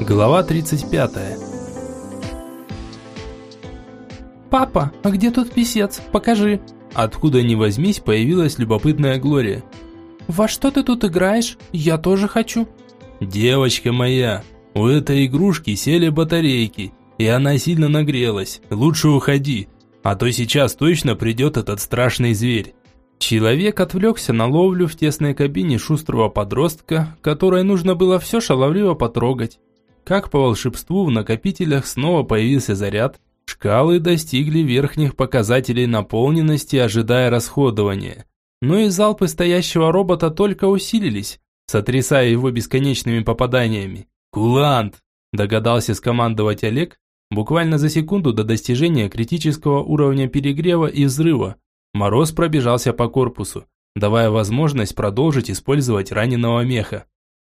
Глава 35. «Папа, а где тут писец? Покажи!» Откуда ни возьмись, появилась любопытная Глория. «Во что ты тут играешь? Я тоже хочу!» «Девочка моя, у этой игрушки сели батарейки, и она сильно нагрелась. Лучше уходи, а то сейчас точно придет этот страшный зверь». Человек отвлекся на ловлю в тесной кабине шустрого подростка, которой нужно было все шаловливо потрогать. Как по волшебству в накопителях снова появился заряд, шкалы достигли верхних показателей наполненности, ожидая расходования. Но и залпы стоящего робота только усилились, сотрясая его бесконечными попаданиями. «Кулант!» – догадался скомандовать Олег, буквально за секунду до достижения критического уровня перегрева и взрыва. Мороз пробежался по корпусу, давая возможность продолжить использовать раненого меха.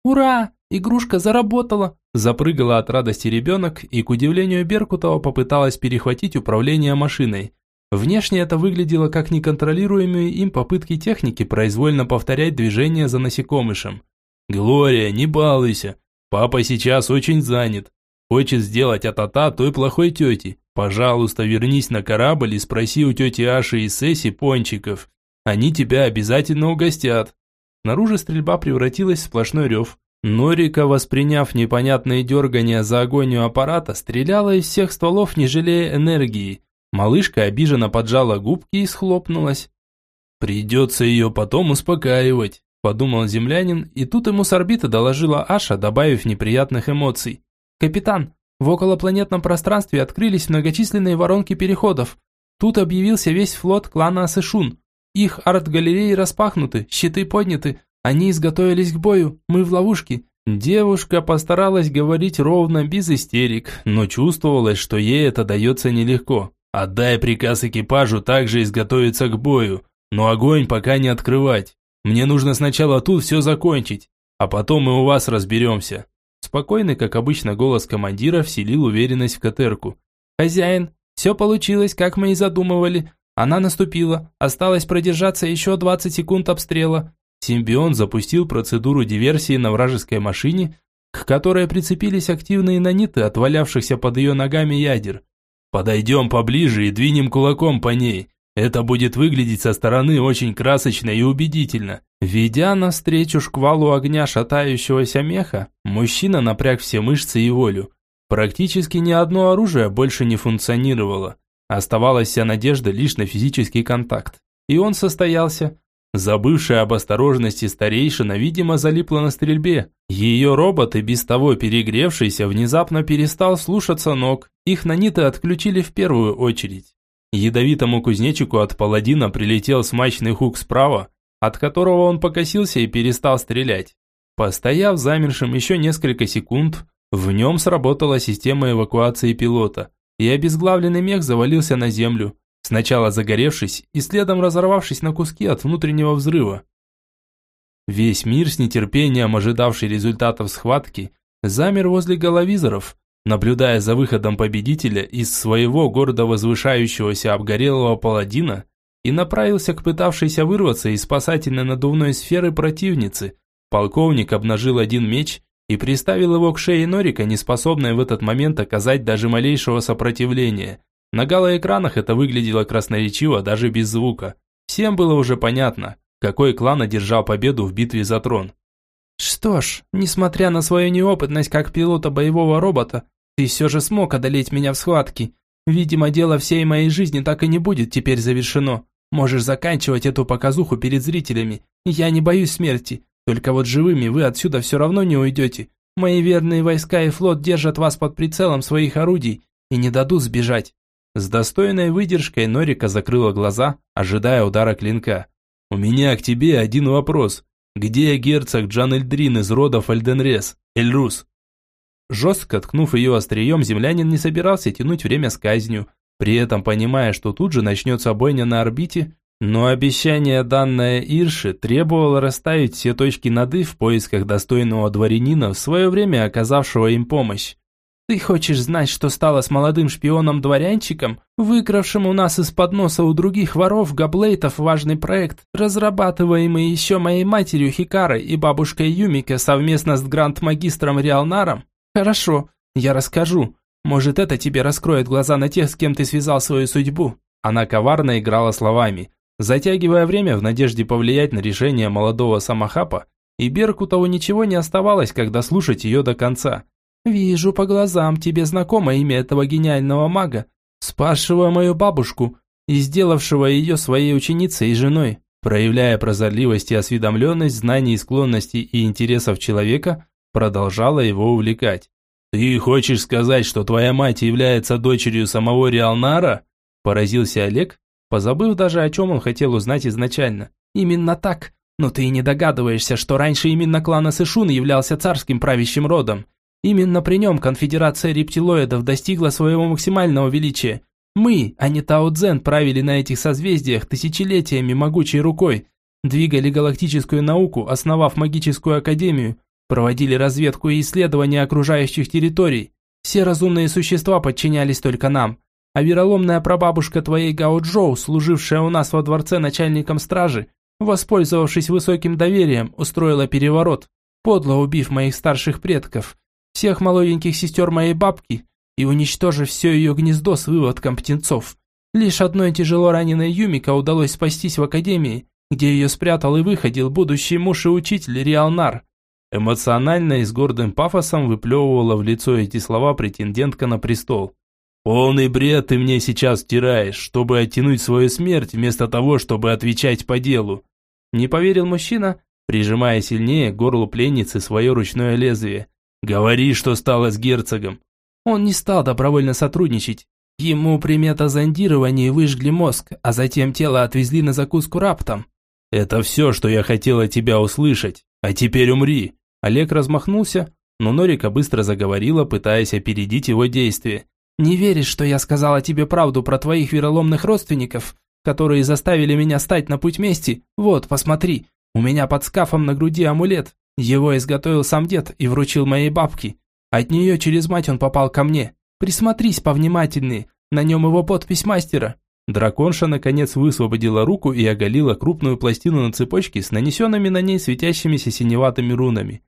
«Ура! Игрушка заработала!» Запрыгала от радости ребенок и, к удивлению Беркутова, попыталась перехватить управление машиной. Внешне это выглядело как неконтролируемые им попытки техники произвольно повторять движения за насекомышем. «Глория, не балуйся! Папа сейчас очень занят. Хочет сделать а-та-та той плохой тети. Пожалуйста, вернись на корабль и спроси у тети Аши и Сесси пончиков. Они тебя обязательно угостят». Снаружи стрельба превратилась в сплошной рев. Норика, восприняв непонятные дергания за агонию аппарата, стреляла из всех стволов, не жалея энергии. Малышка обиженно поджала губки и схлопнулась. «Придется ее потом успокаивать», – подумал землянин, и тут ему с орбиты доложила Аша, добавив неприятных эмоций. «Капитан, в околопланетном пространстве открылись многочисленные воронки переходов. Тут объявился весь флот клана Асышун. Их арт-галереи распахнуты, щиты подняты. Они изготовились к бою, мы в ловушке. Девушка постаралась говорить ровно, без истерик, но чувствовалось, что ей это дается нелегко. «Отдай приказ экипажу также изготовиться к бою, но огонь пока не открывать. Мне нужно сначала тут все закончить, а потом мы у вас разберемся». Спокойный, как обычно, голос командира вселил уверенность в Катерку. «Хозяин, все получилось, как мы и задумывали. Она наступила. Осталось продержаться еще 20 секунд обстрела». Симбион запустил процедуру диверсии на вражеской машине, к которой прицепились активные наниты, отвалявшихся под ее ногами ядер. «Подойдем поближе и двинем кулаком по ней. Это будет выглядеть со стороны очень красочно и убедительно. Ведя навстречу шквалу огня шатающегося меха, мужчина напряг все мышцы и волю. Практически ни одно оружие больше не функционировало. Оставалась вся надежда лишь на физический контакт. И он состоялся. Забывшая об осторожности старейшина, видимо, залипла на стрельбе. Ее робот, и без того перегревшийся, внезапно перестал слушаться ног. Их наниты отключили в первую очередь. Ядовитому кузнечику от паладина прилетел смачный хук справа, от которого он покосился и перестал стрелять. Постояв замершим еще несколько секунд, в нем сработала система эвакуации пилота, и обезглавленный мех завалился на землю, сначала загоревшись и следом разорвавшись на куски от внутреннего взрыва. Весь мир с нетерпением ожидавший результатов схватки замер возле головизоров, наблюдая за выходом победителя из своего гордо возвышающегося обгорелого паладина и направился к пытавшейся вырваться из спасательной надувной сферы противницы. Полковник обнажил один меч и приставил его к шее Норика, не способной в этот момент оказать даже малейшего сопротивления. На галоэкранах это выглядело красноречиво даже без звука. Всем было уже понятно, какой клан одержал победу в битве за трон. «Что ж, несмотря на свою неопытность как пилота боевого робота, ты все же смог одолеть меня в схватке. Видимо, дело всей моей жизни так и не будет теперь завершено. Можешь заканчивать эту показуху перед зрителями. Я не боюсь смерти. Только вот живыми вы отсюда все равно не уйдете. Мои верные войска и флот держат вас под прицелом своих орудий и не дадут сбежать». С достойной выдержкой Норика закрыла глаза, ожидая удара клинка. «У меня к тебе один вопрос. Где герцог Джан Эльдрин из рода Фальденрес, Эльрус?» Жестко ткнув ее острием, землянин не собирался тянуть время с казнью, при этом понимая, что тут же начнется бойня на орбите, но обещание, данное Ирше, требовало расставить все точки над «и» в поисках достойного дворянина, в свое время оказавшего им помощь. «Ты хочешь знать, что стало с молодым шпионом-дворянчиком, выкравшим у нас из-под носа у других воров Габлейтов важный проект, разрабатываемый еще моей матерью Хикарой и бабушкой Юмике совместно с гранд-магистром Риалнаром? Хорошо, я расскажу. Может, это тебе раскроет глаза на тех, с кем ты связал свою судьбу. Она коварно играла словами, затягивая время в надежде повлиять на решение молодого самохапа, и Беркутову ничего не оставалось, когда слушать ее до конца. «Вижу по глазам, тебе знакомо имя этого гениального мага, спасшего мою бабушку и сделавшего ее своей ученицей и женой». Проявляя прозорливость и осведомленность знаний, склонностей и интересов человека, продолжала его увлекать. «Ты хочешь сказать, что твоя мать является дочерью самого Реалнара?» Поразился Олег, позабыв даже о чем он хотел узнать изначально. «Именно так. Но ты и не догадываешься, что раньше именно клан Асышун являлся царским правящим родом. Именно при нем конфедерация рептилоидов достигла своего максимального величия. Мы, а не Тао Цзэн, правили на этих созвездиях тысячелетиями могучей рукой, двигали галактическую науку, основав магическую академию, проводили разведку и исследования окружающих территорий. Все разумные существа подчинялись только нам. А вероломная прабабушка твоей Гао Джоу, служившая у нас во дворце начальником стражи, воспользовавшись высоким доверием, устроила переворот, подло убив моих старших предков, всех молоденьких сестер моей бабки и уничтожив все ее гнездо с выводком птенцов. Лишь одной тяжело раненой Юмика удалось спастись в академии, где ее спрятал и выходил будущий муж и учитель Риалнар. Эмоционально и с гордым пафосом выплевывала в лицо эти слова претендентка на престол. «Полный бред ты мне сейчас втираешь, чтобы оттянуть свою смерть, вместо того, чтобы отвечать по делу». Не поверил мужчина, прижимая сильнее к горлу пленницы свое ручное лезвие. «Говори, что стало с герцогом». Он не стал добровольно сотрудничать. Ему примета зондирования выжгли мозг, а затем тело отвезли на закуску раптом. «Это все, что я хотела тебя услышать. А теперь умри!» Олег размахнулся, но Норика быстро заговорила, пытаясь опередить его действия. «Не веришь, что я сказала тебе правду про твоих вероломных родственников, которые заставили меня стать на путь мести? Вот, посмотри, у меня под скафом на груди амулет. Его изготовил сам дед и вручил моей бабке. От нее через мать он попал ко мне. Присмотрись повнимательнее, на нем его подпись мастера». Драконша наконец высвободила руку и оголила крупную пластину на цепочке с нанесенными на ней светящимися синеватыми рунами.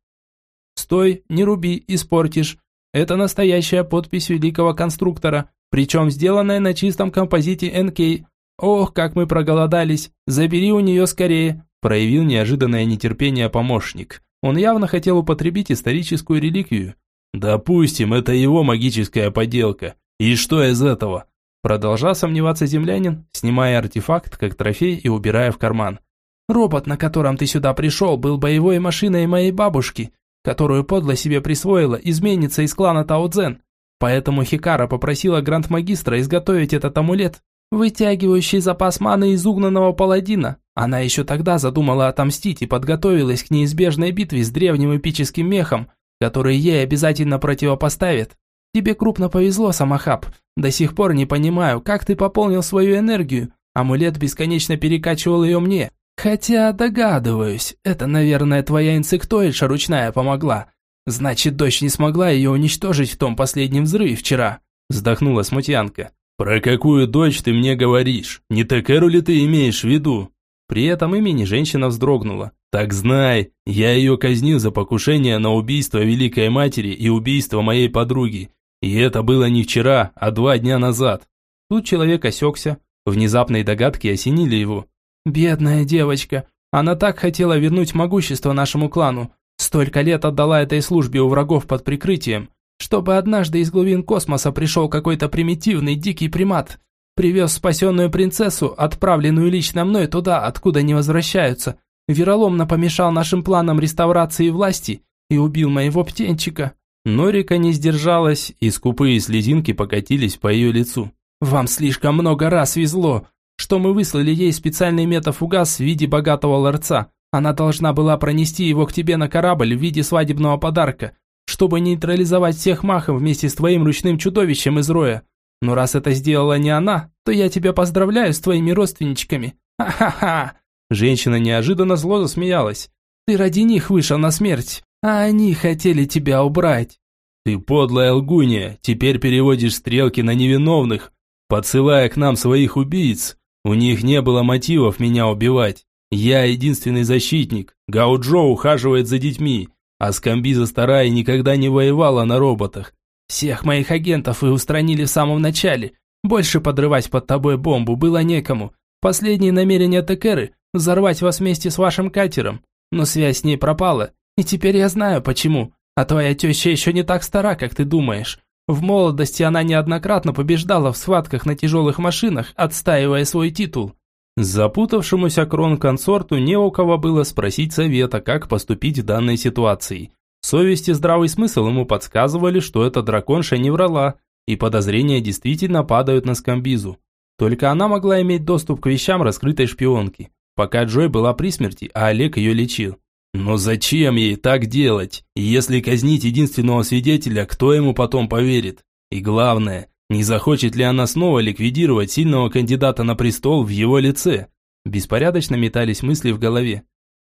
«Стой, не руби, испортишь. Это настоящая подпись великого конструктора, причем сделанная на чистом композите НК. Ох, как мы проголодались, забери у нее скорее», проявил неожиданное нетерпение помощник. Он явно хотел употребить историческую реликвию. «Допустим, это его магическая поделка. И что из этого?» Продолжал сомневаться землянин, снимая артефакт как трофей и убирая в карман. «Робот, на котором ты сюда пришел, был боевой машиной моей бабушки которую подло себе присвоила изменница из клана Таодзен. Поэтому Хикара попросила гранд-магистра изготовить этот амулет, вытягивающий запас маны из угнанного паладина. Она еще тогда задумала отомстить и подготовилась к неизбежной битве с древним эпическим мехом, который ей обязательно противопоставит. Тебе крупно повезло, Самахаб. До сих пор не понимаю, как ты пополнил свою энергию. Амулет бесконечно перекачивал ее мне, Хотя догадываюсь, это, наверное, твоя инсектоидша ручная помогла. Значит, дочь не смогла ее уничтожить в том последнем взрыве вчера. Вздохнула смутьянка. Про какую дочь ты мне говоришь? Не Текеру ли ты имеешь в виду? При этом имени женщина вздрогнула. Так знай, я ее казнил за покушение на убийство Великой Матери и убийство моей подруги. И это было не вчера, а два дня назад. Тут человек осекся. Внезапные догадки осенили его. Бедная девочка. Она так хотела вернуть могущество нашему клану. Столько лет отдала этой службе у врагов под прикрытием. Чтобы однажды из глубин космоса пришел какой-то примитивный дикий примат. Привез спасенную принцессу, отправленную лично мной туда, откуда не возвращаются. Вероломно помешал нашим планам реставрации власти и убил моего птенчика. Норика не сдержалась, и скупые слезинки покатились по ее лицу. «Вам слишком много раз везло что мы выслали ей специальный метафугас в виде богатого ларца. Она должна была пронести его к тебе на корабль в виде свадебного подарка, чтобы нейтрализовать всех махов вместе с твоим ручным чудовищем из роя. Но раз это сделала не она, то я тебя поздравляю с твоими родственничками. Ха-ха-ха!» Женщина неожиданно зло засмеялась. «Ты ради них вышел на смерть, а они хотели тебя убрать». «Ты подлая лгунья, теперь переводишь стрелки на невиновных, подсылая к нам своих убийц. У них не было мотивов меня убивать. Я единственный защитник. Гауджо ухаживает за детьми. А Скамбиза старая никогда не воевала на роботах. Всех моих агентов вы устранили в самом начале. Больше подрывать под тобой бомбу было некому. Последние намерения Текеры – взорвать вас вместе с вашим катером. Но связь с ней пропала. И теперь я знаю, почему. А твоя теща еще не так стара, как ты думаешь. В молодости она неоднократно побеждала в схватках на тяжелых машинах, отстаивая свой титул. Запутавшемуся крон-консорту не у кого было спросить совета, как поступить в данной ситуации. Совесть и здравый смысл ему подсказывали, что эта драконша не врала, и подозрения действительно падают на Скамбизу. Только она могла иметь доступ к вещам раскрытой шпионки, пока Джой была при смерти, а Олег ее лечил. Но зачем ей так делать? Если казнить единственного свидетеля, кто ему потом поверит? И главное, не захочет ли она снова ликвидировать сильного кандидата на престол в его лице? Беспорядочно метались мысли в голове.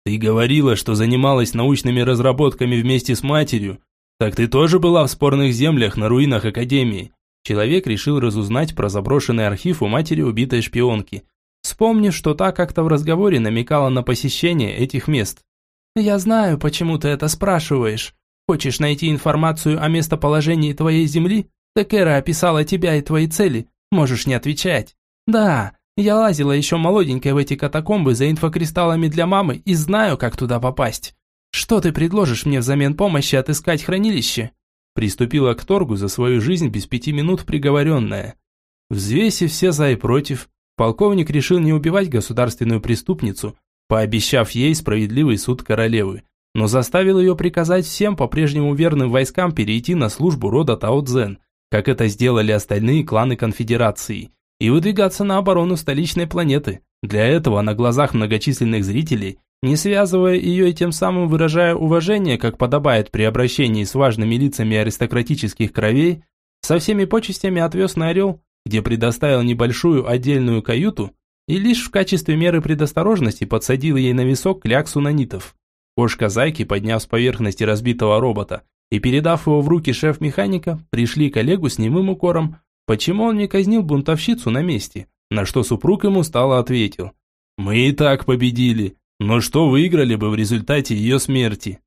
Ты говорила, что занималась научными разработками вместе с матерью. Так ты тоже была в спорных землях на руинах Академии. Человек решил разузнать про заброшенный архив у матери убитой шпионки. Вспомнив, что та как-то в разговоре намекала на посещение этих мест. «Я знаю, почему ты это спрашиваешь. Хочешь найти информацию о местоположении твоей земли? Так Эра описала тебя и твои цели. Можешь не отвечать. Да, я лазила еще молоденькой в эти катакомбы за инфокристаллами для мамы и знаю, как туда попасть. Что ты предложишь мне взамен помощи отыскать хранилище?» Приступила к торгу за свою жизнь без пяти минут приговоренная. Взвесив все за и против, полковник решил не убивать государственную преступницу, пообещав ей справедливый суд королевы, но заставил ее приказать всем по-прежнему верным войскам перейти на службу рода Тао-Дзен, как это сделали остальные кланы конфедерации, и выдвигаться на оборону столичной планеты. Для этого на глазах многочисленных зрителей, не связывая ее и тем самым выражая уважение, как подобает при обращении с важными лицами аристократических кровей, со всеми почестями отвез на Орел, где предоставил небольшую отдельную каюту и лишь в качестве меры предосторожности подсадил ей на висок кляксу нанитов. Кошка Зайки, подняв с поверхности разбитого робота и передав его в руки шеф-механика, пришли коллегу с немым укором, почему он не казнил бунтовщицу на месте, на что супруг ему стало ответил. «Мы и так победили, но что выиграли бы в результате ее смерти?»